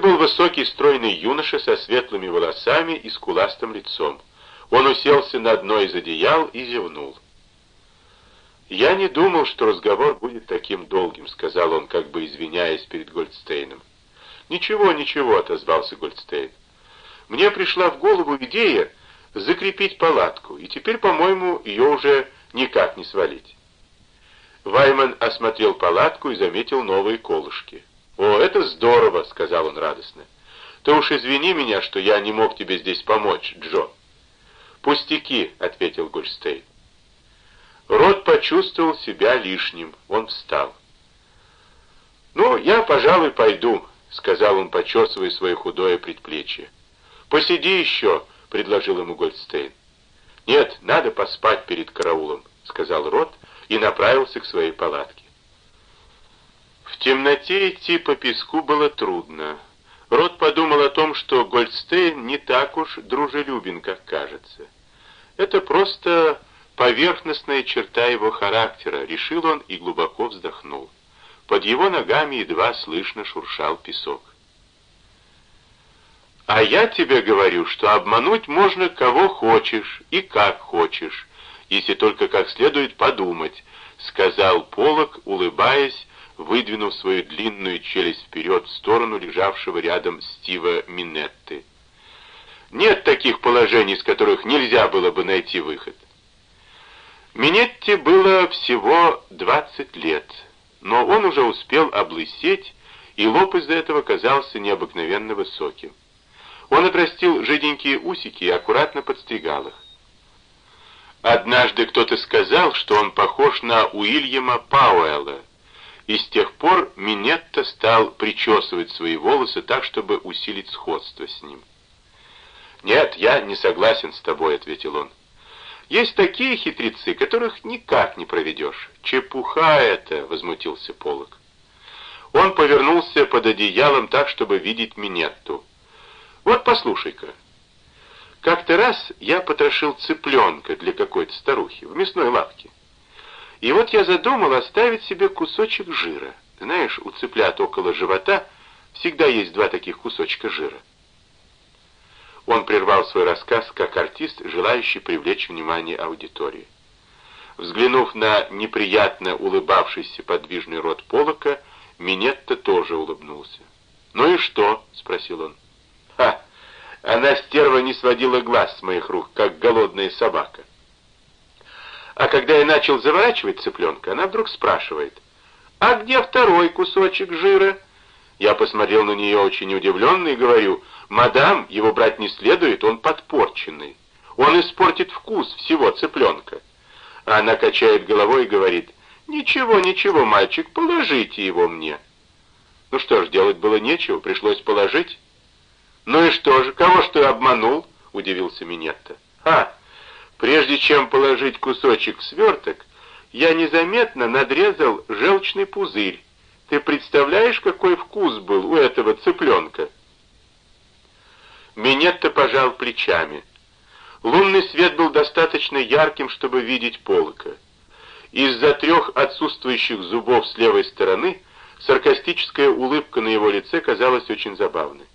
был высокий стройный юноша со светлыми волосами и скуластым лицом. Он уселся на одно из одеял и зевнул. «Я не думал, что разговор будет таким долгим», — сказал он, как бы извиняясь перед Гольдстейном. «Ничего, ничего», — отозвался Гольдстейн. «Мне пришла в голову идея закрепить палатку, и теперь, по-моему, ее уже никак не свалить». Вайман осмотрел палатку и заметил новые колышки. «О, это здорово!» — сказал он радостно. «Ты уж извини меня, что я не мог тебе здесь помочь, Джо». «Пустяки», — ответил Гольдстейн. Рот почувствовал себя лишним. Он встал. «Ну, я, пожалуй, пойду», — сказал он, почесывая свое худое предплечье. «Посиди еще», — предложил ему Гольдстейн. «Нет, надо поспать перед караулом», — сказал Рот и направился к своей палатке. В темноте идти по песку было трудно. Рот подумал о том, что Гольдстейн не так уж дружелюбен, как кажется. Это просто Поверхностная черта его характера, решил он и глубоко вздохнул. Под его ногами едва слышно шуршал песок. «А я тебе говорю, что обмануть можно кого хочешь и как хочешь, если только как следует подумать», — сказал Полок, улыбаясь, выдвинув свою длинную челюсть вперед в сторону лежавшего рядом Стива Минетты. «Нет таких положений, из которых нельзя было бы найти выход». Минетти было всего 20 лет, но он уже успел облысеть, и лоб из-за этого казался необыкновенно высоким. Он отрастил жиденькие усики и аккуратно подстригал их. Однажды кто-то сказал, что он похож на Уильяма Пауэлла, и с тех пор Минетта стал причесывать свои волосы так, чтобы усилить сходство с ним. «Нет, я не согласен с тобой», — ответил он. Есть такие хитрецы, которых никак не проведешь. Чепуха это, возмутился Полок. Он повернулся под одеялом так, чтобы видеть Минетту. Вот послушай-ка. Как-то раз я потрошил цыпленка для какой-то старухи в мясной лавке. И вот я задумал оставить себе кусочек жира. Знаешь, у цыплят около живота всегда есть два таких кусочка жира. Он прервал свой рассказ как артист, желающий привлечь внимание аудитории. Взглянув на неприятно улыбавшийся подвижный рот Полока, Минетта тоже улыбнулся. «Ну и что?» — спросил он. «Ха! Она, стерва, не сводила глаз с моих рук, как голодная собака. А когда я начал заворачивать цыпленка, она вдруг спрашивает, «А где второй кусочек жира?» Я посмотрел на нее очень удивленно и говорю, «Мадам, его брать не следует, он подпорченный. Он испортит вкус всего цыпленка». Она качает головой и говорит, «Ничего, ничего, мальчик, положите его мне». Ну что ж, делать было нечего, пришлось положить. «Ну и что же, кого что обманул?» — удивился Минетта. «А, прежде чем положить кусочек в сверток, я незаметно надрезал желчный пузырь, ты представляешь, какой вкус был у этого цыпленка?» Минетта пожал плечами. Лунный свет был достаточно ярким, чтобы видеть полока. Из-за трех отсутствующих зубов с левой стороны саркастическая улыбка на его лице казалась очень забавной.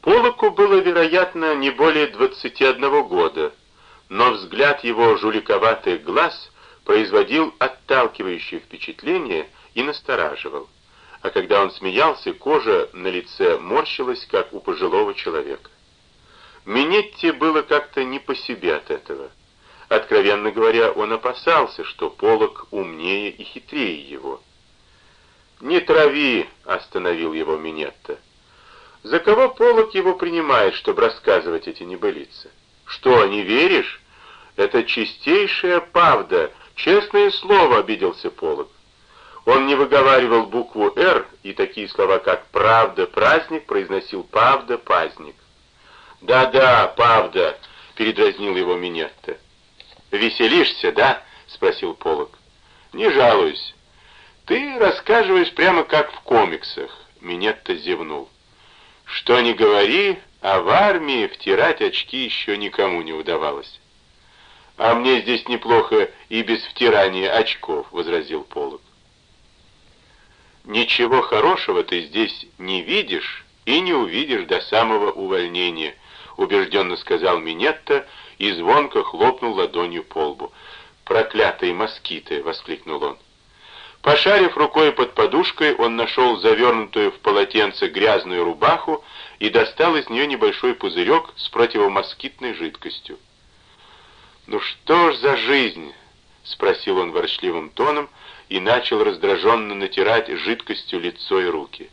Полоку было, вероятно, не более 21 года, но взгляд его жуликоватых глаз производил отталкивающее впечатление и настораживал. А когда он смеялся, кожа на лице морщилась, как у пожилого человека. Минетти было как-то не по себе от этого. Откровенно говоря, он опасался, что Полок умнее и хитрее его. «Не трави!» — остановил его Минетта. «За кого Полок его принимает, чтобы рассказывать эти небылицы? Что, не веришь? Это чистейшая правда, честное слово!» — обиделся Полок. Он не выговаривал букву «Р», и такие слова, как «правда», «праздник» произносил «павда», «пазник». «Да-да, павда», — передразнил его Минетта. «Веселишься, да?» — спросил Полок. «Не жалуюсь. Ты рассказываешь прямо как в комиксах», — Минетта зевнул. «Что ни говори, а в армии втирать очки еще никому не удавалось». «А мне здесь неплохо и без втирания очков», — возразил Полок. «Ничего хорошего ты здесь не видишь, и не увидишь до самого увольнения», — убежденно сказал Минетта и звонко хлопнул ладонью по лбу. «Проклятые москиты!» — воскликнул он. Пошарив рукой под подушкой, он нашел завернутую в полотенце грязную рубаху и достал из нее небольшой пузырек с противомоскитной жидкостью. «Ну что ж за жизнь?» — спросил он ворчливым тоном и начал раздраженно натирать жидкостью лицо и руки.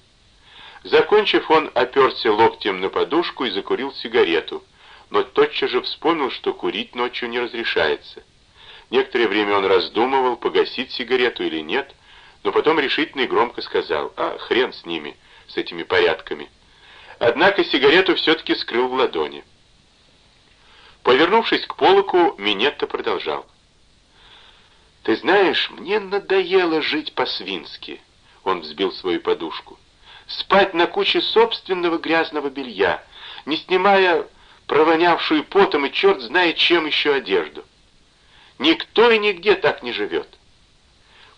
Закончив, он оперся локтем на подушку и закурил сигарету, но тотчас же вспомнил, что курить ночью не разрешается. Некоторое время он раздумывал, погасить сигарету или нет, но потом решительно и громко сказал, «А, хрен с ними, с этими порядками». Однако сигарету все-таки скрыл в ладони. Повернувшись к полоку, Минетта продолжал. «Ты знаешь, мне надоело жить по-свински», — он взбил свою подушку. «Спать на куче собственного грязного белья, не снимая провонявшую потом и черт знает чем еще одежду. Никто и нигде так не живет».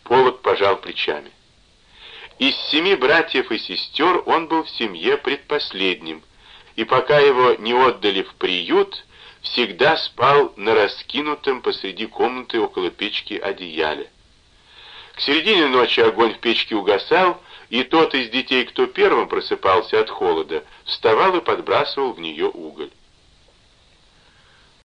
Полок пожал плечами. Из семи братьев и сестер он был в семье предпоследним, и пока его не отдали в приют, всегда спал на раскинутом посреди комнаты около печки одеяле. К середине ночи огонь в печке угасал, и тот из детей, кто первым просыпался от холода, вставал и подбрасывал в нее уголь.